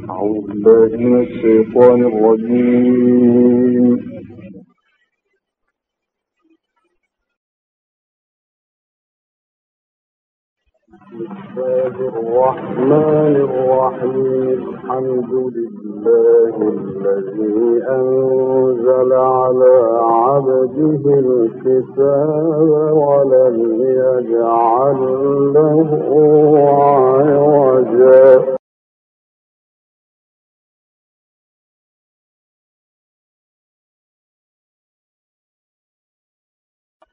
أعوذ بالله من الشيطان الرجيم. الله الرحمن الرحيم. الحمد لله الذي أنزل على عبده الكتاب ولم يجعل له عوجا.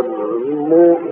المؤمنين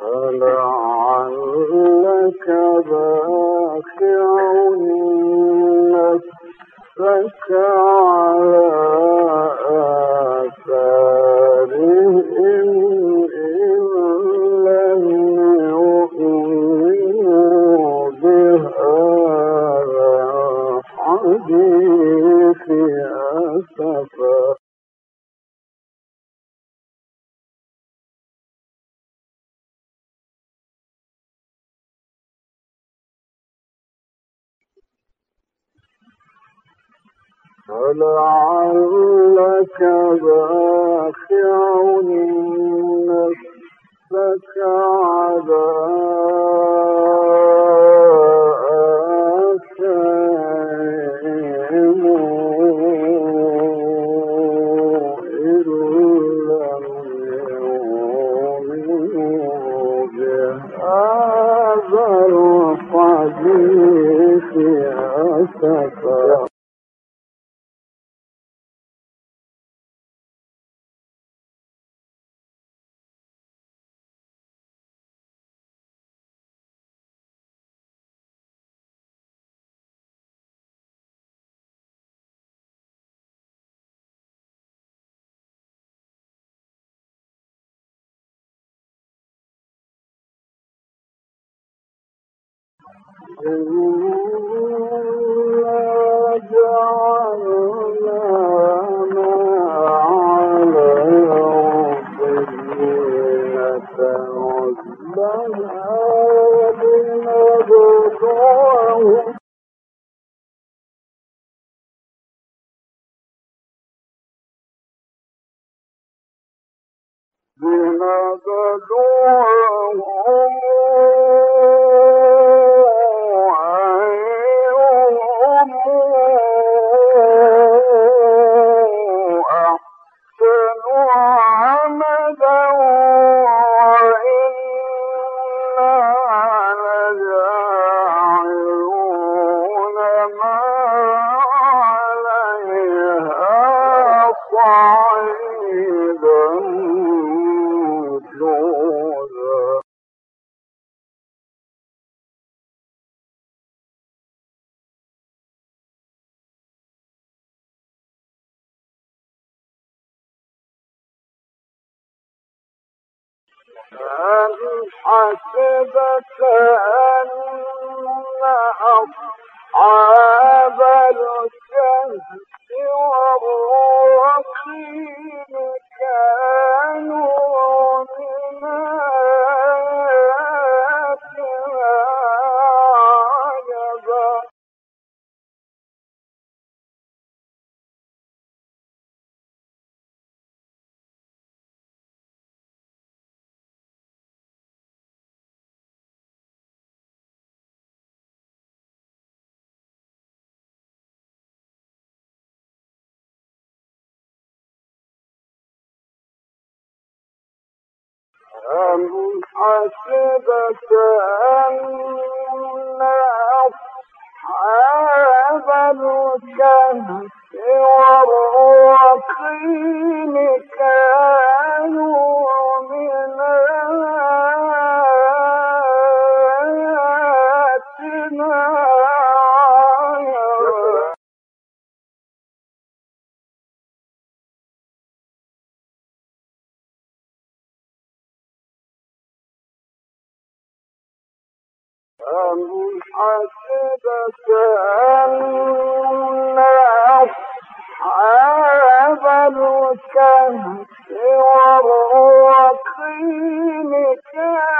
فلعلك باخع نفسك على آثارهم الحديث أسفا فلعلك باخع نفسك على آثارهم إن Oh. أن حسبك أن أصحاب الكهف والرقم أم حسبت أن أصحاب الكهف والكهف والرقيم كان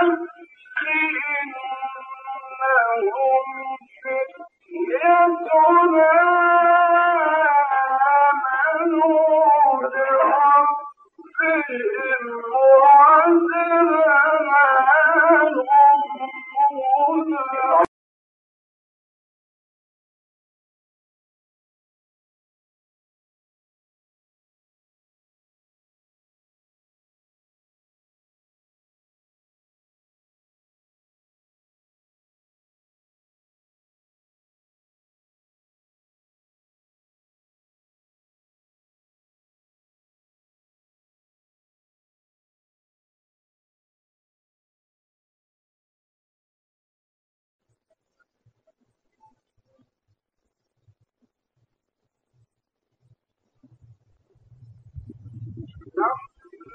الحج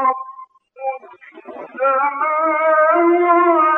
رب السماوات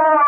Oh!